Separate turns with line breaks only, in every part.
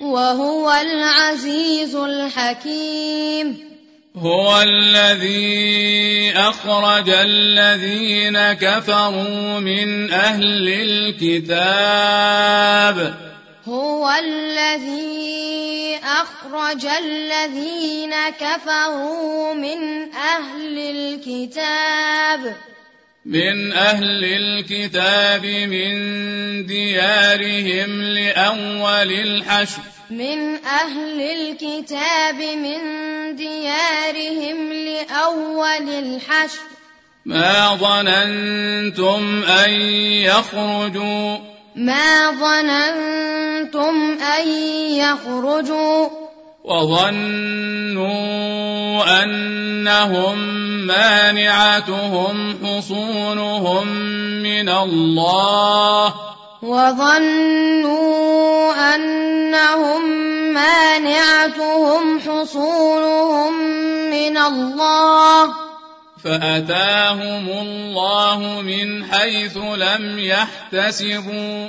وهو العزيز الحكيم.
هو الذي أخرج الذين كفروا من أهل الكتاب.
هو الذي أخرج الذين كفروا من أهل الكتاب.
من أهل الكتاب من ديارهم لأول الحشر.
من أهل الكتاب من ديارهم لأول الحشر.
ما ظننتم أن يخرجوا.
ما ظننتم أن يخرجوا.
وظنوا أنهم مانعتهم حصونهم من الله
وظنوا أنهم مانعتهم حصونهم من الله
فأتاهم الله من حيث لم يحتسبوا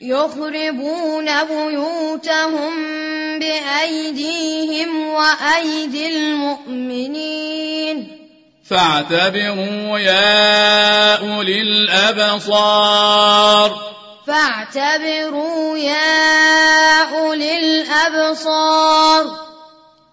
يخربون بيوتهم بأيديهم وأيدي المؤمنين.
فاعتبروا يا أولي الأبصار.
فاعتبروا يا أولي الأبصار.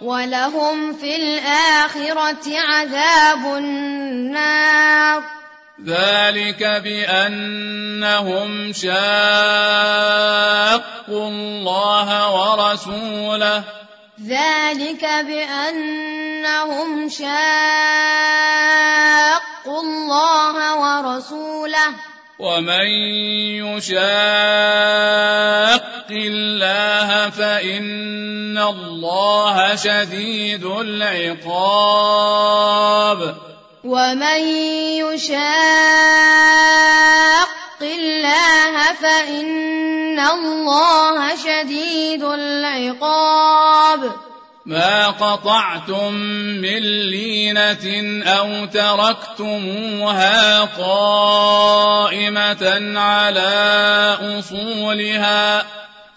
ولهم في الآخرة عذاب النار
ذلك بأنهم شاقوا الله ورسوله.
ذلك بأنهم شاقوا الله ورسوله.
ومن يشاق الله شديد العقاب.
ومن يشاق الله فإن الله شديد العقاب.
ما قطعتم من لينة أو تركتموها قائمة على أصولها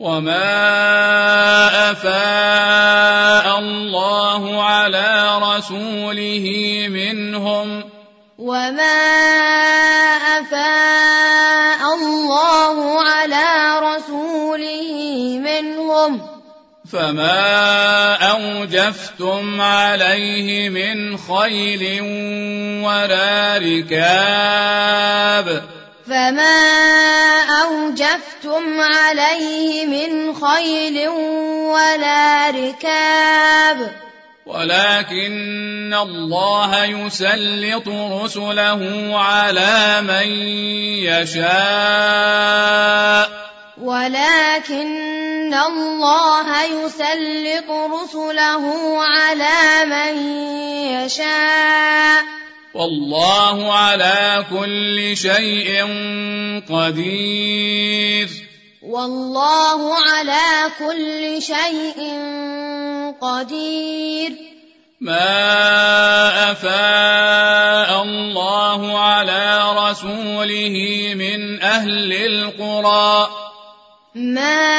وما أفاء الله على رسوله منهم
وما أفاء الله على رسوله منهم
فما أوجفتم عليه من خيل ولا ركاب
فما أوجفتم عليه من خيل ولا ركاب
ولكن الله يسلط رسله على من يشاء.
ولكن الله يسلط رسله على من يشاء.
والله على كل شيء قدير.
والله على كل شيء قدير.
ما أفاء الله على رسوله من أهل القرى.
ما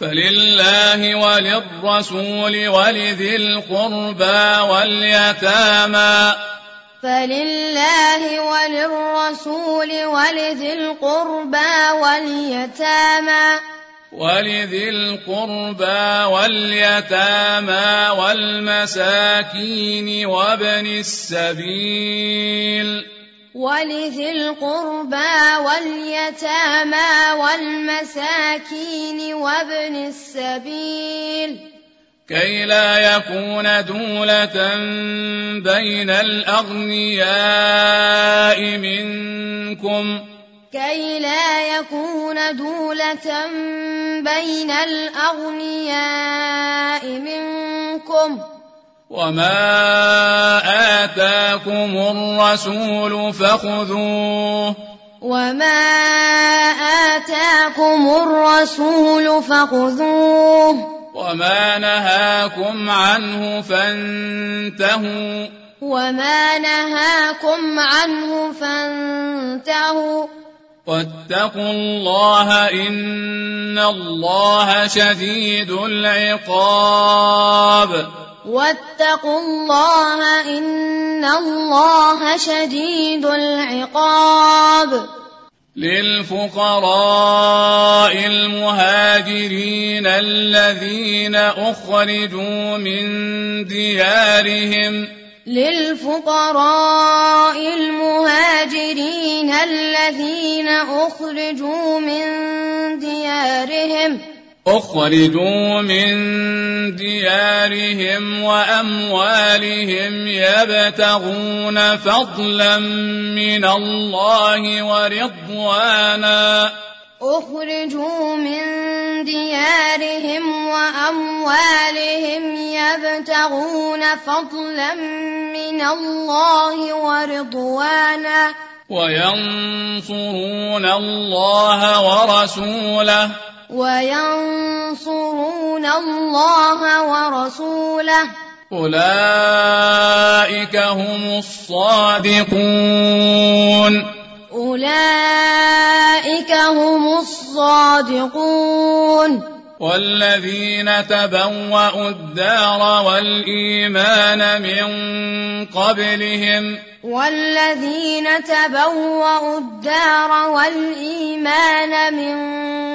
فلله وللرسول ولذي القربى واليتامى
فلله وللرسول ولذي القربى واليتامى
ولذي القربى واليتامى والمساكين وابن السبيل
ولذي القربى واليتامى والمساكين وابن السبيل
كي لا يكون دولة بين الأغنياء منكم
كي لا يكون دولة بين الأغنياء منكم
وما آتاكم الرسول فخذوه
وما آتاكم الرسول فخذوه
وما نهاكم عنه فانتهوا
وما نهاكم عنه فانتهوا
واتقوا الله إن الله شديد العقاب
واتقوا الله إن الله شديد العقاب.
للفقراء المهاجرين الذين أخرجوا من ديارهم.
للفقراء المهاجرين الذين أخرجوا من ديارهم.
أخرجوا من ديارهم وأموالهم يبتغون فضلا من الله ورضوانا.
أخرجوا من ديارهم وأموالهم يبتغون فضلا من الله ورضوانا.
وينصرون الله ورسوله
وينصرون الله ورسوله.
أولئك هم الصادقون.
أولئك هم الصادقون.
والذين تبوأوا الدار والإيمان من قبلهم
والذين تبوأوا الدار والإيمان من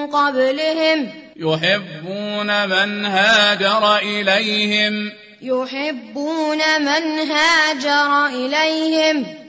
قبلهم
يحبون من هاجر إليهم
يحبون من هاجر إليهم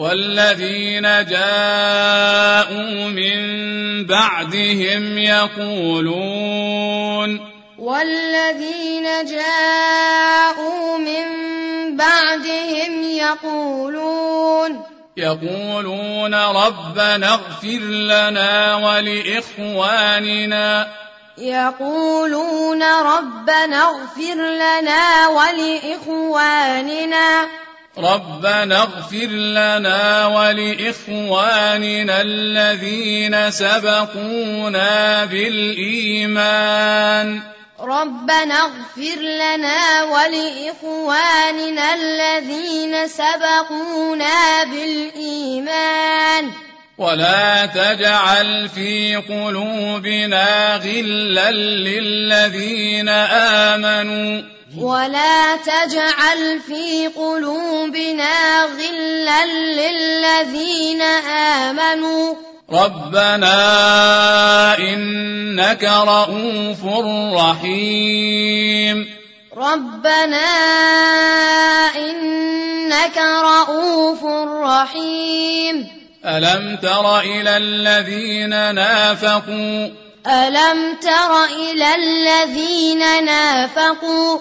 والذين جاءوا من بعدهم يقولون
والذين جاءوا من بعدهم يقولون
يقولون ربنا اغفر لنا ولإخواننا
يقولون ربنا اغفر لنا ولإخواننا
ربنا اغفر لنا ولإخواننا الذين سبقونا بالإيمان
ربنا اغفر لنا ولإخواننا الذين سبقونا بالإيمان
ولا تجعل في قلوبنا غلا للذين آمنوا
ولا تجعل في قلوبنا غلا للذين آمنوا۔
ربنا إنك رؤوف رحيم۔
ربنا إنك رؤوف رحيم۔
ألم تر إلى الذين نافقوا؟
ألم تر إلى الذين نافقوا؟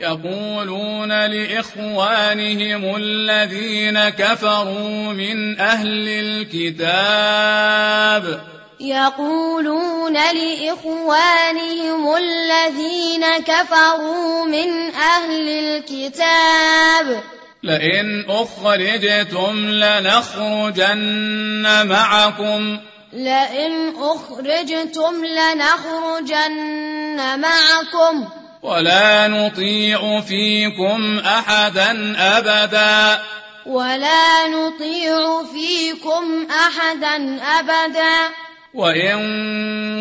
يقولون لإخوانهم الذين كفروا من أهل الكتاب
يقولون لإخوانهم الذين كفروا من أهل الكتاب
لئن أخرجتم لنخرجن معكم
لئن أخرجتم لنخرجن معكم
ولا نطيع فيكم أحدا أبدا
ولا نطيع فيكم أحدا أبدا
وإن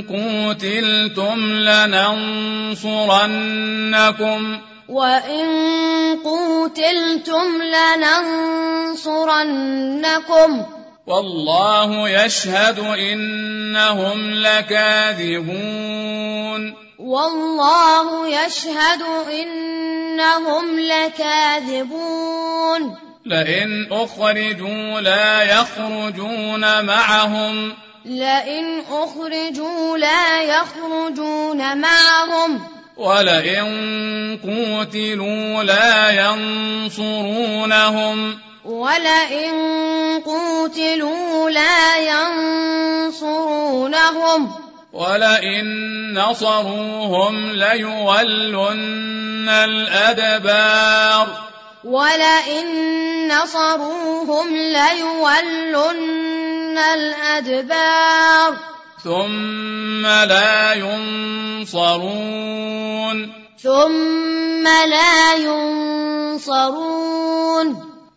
قتلتم لننصرنكم
وإن قتلتم لننصرنكم
والله يشهد إنهم لكاذبون
والله يشهد إنهم لكاذبون.
لئن أخرجوا لا يخرجون معهم.
لئن أخرجوا لا يخرجون معهم.
ولئن قوتلوا لا ينصرونهم.
ولئن قوتلوا لا ينصرونهم.
ولئن نصروهم ليولن الأدبار
ولئن نصروهم ليولن الأدبار
ثم لا ينصرون
ثم لا ينصرون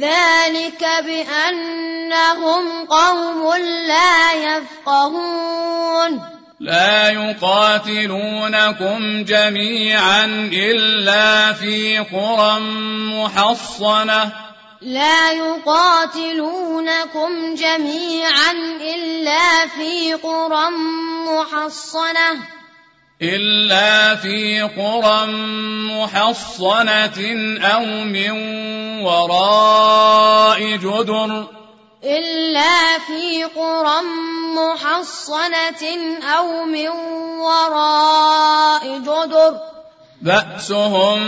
ذلك بأنهم قوم لا يفقهون
لا يقاتلونكم جميعا إلا في قرى محصنة
لا يقاتلونكم جميعا إلا في قرى محصنة
إلا في قرى محصنة أو من وراء جدر
إلا في قرى محصنة أو من وراء جدر
بأسهم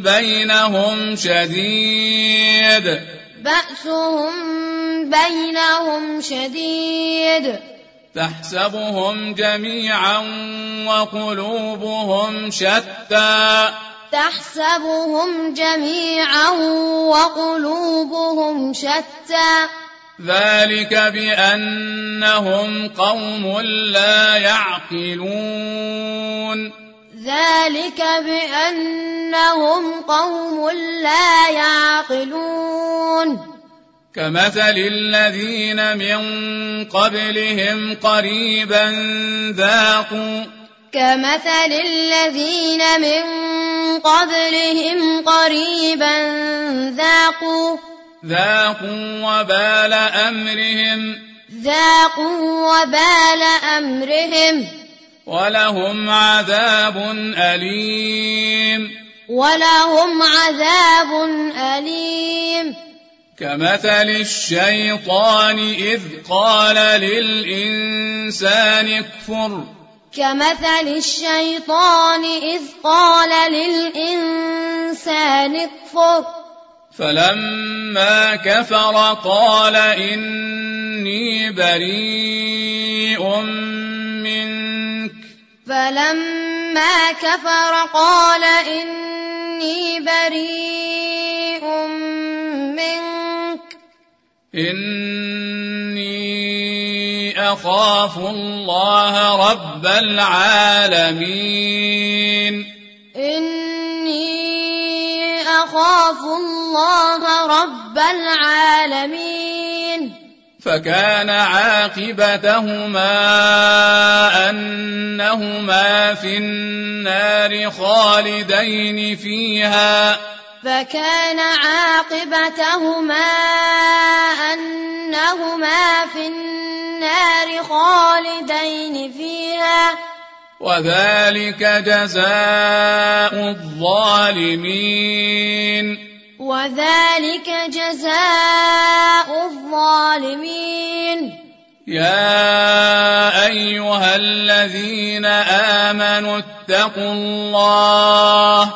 بينهم شديد
بأسهم بينهم شديد
تحسبهم جميعا وقلوبهم شتى.
تحسبهم جميعا وقلوبهم شتى.
ذلك بأنهم قوم لا يعقلون.
ذلك بأنهم قوم لا يعقلون.
كمثل الذين من قبلهم قريبا ذاقوا
كمثل الذين من قبلهم قريبا ذاقوا
ذاقوا وبال أمرهم
ذاقوا وبال أمرهم
ولهم عذاب أليم
ولهم عذاب أليم
كمثل الشيطان إذ قال للإنسان اكفر.
كمثل الشيطان إذ قال للإنسان اكفر.
فلما كفر قال إني بريء منك.
فلما كفر قال إني بريء منك.
إني أخاف الله رب العالمين
إني أخاف الله رب العالمين
فكان عاقبتهما أنهما في النار خالدين فيها
فكان عاقبتهما فكلاهما في النار خالدين فيها
وذلك جزاء الظالمين
وذلك جزاء الظالمين
يا أيها الذين آمنوا اتقوا الله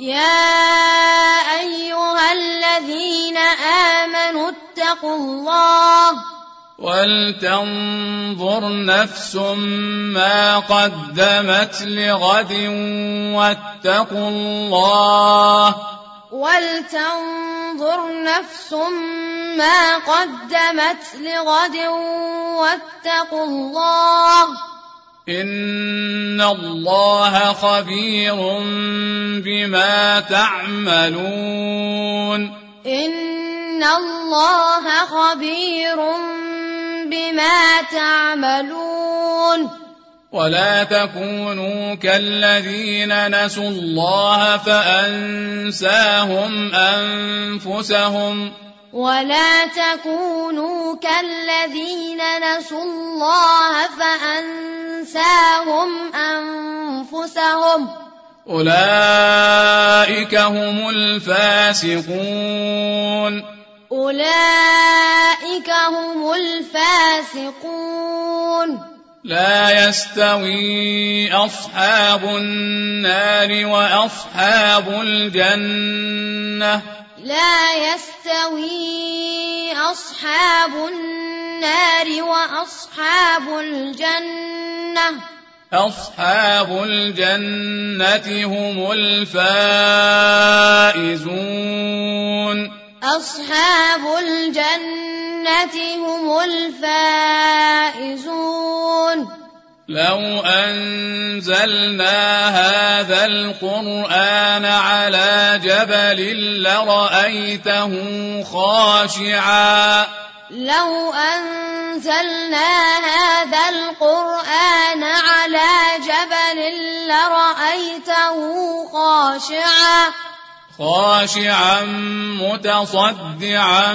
يا أيها الذين آمنوا اتقوا الله
ولتنظر نفس ما قدمت لغد واتقوا الله
ولتنظر نفس ما قدمت لغد واتقوا الله
ان الله خبير بما تعملون
ان الله خبير بما تعملون
ولا تكونوا كالذين نسوا الله فانساهم انفسهم
ولا تكونوا كالذين نسوا الله فأنساهم أنفسهم
أولئك هم الفاسقون
أولئك هم الفاسقون
لا يستوي أصحاب النار وأصحاب الجنة
لا يستوي أصحاب النار وأصحاب الجنة.
أصحاب الجنة هم الفائزون.
أصحاب الجنة هم الفائزون.
لو أنزلنا هذا القرآن على جبل لرأيته خاشعا
لو أنزلنا هذا القرآن على جبل لرأيته خاشعا
خاشعا متصدعا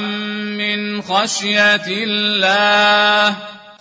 من خشية الله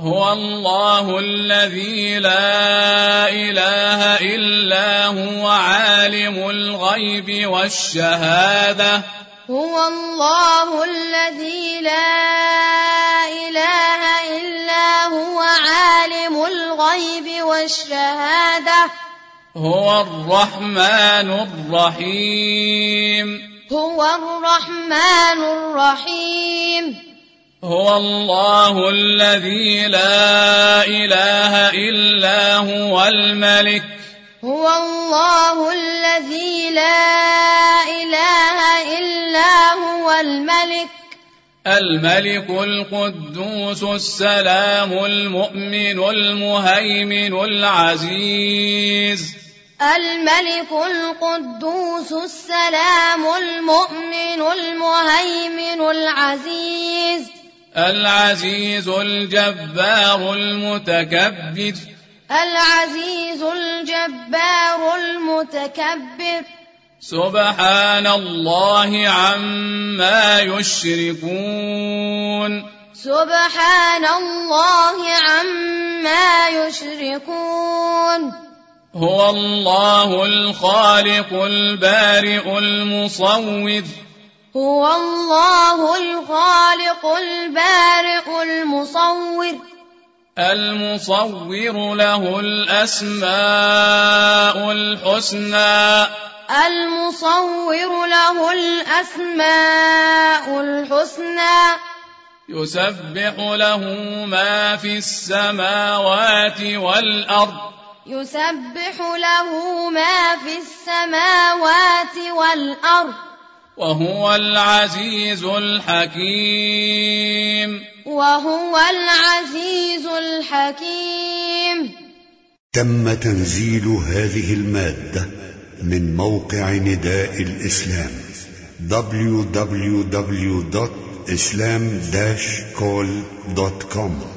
هو الله الذي لا إله إلا هو عالم الغيب والشهادة.
هو الله الذي لا إله إلا هو عالم الغيب والشهادة.
هو الرحمن الرحيم.
هو الرحمن الرحيم.
هو الله الذي لا إله إلا هو الملك.
هو الله الذي لا إله إلا هو الملك.
الملك القدوس السلام المؤمن المهيمن العزيز.
الملك القدوس السلام المؤمن المهيمن العزيز.
العزيز الجبار المتكبر.
العزيز الجبار المتكبر.
سبحان الله عما يشركون.
سبحان الله عما يشركون.
هو الله الخالق البارئ المصور.
هو الله الخالق البارئ المصور.
المصور له الأسماء الحسنى.
المصور له الأسماء الحسنى.
يسبح له ما في السماوات والأرض.
يسبح له ما في السماوات والأرض.
وهو العزيز الحكيم.
وهو العزيز الحكيم.
تم تنزيل هذه المادة من موقع نداء الإسلام www.islam-call.com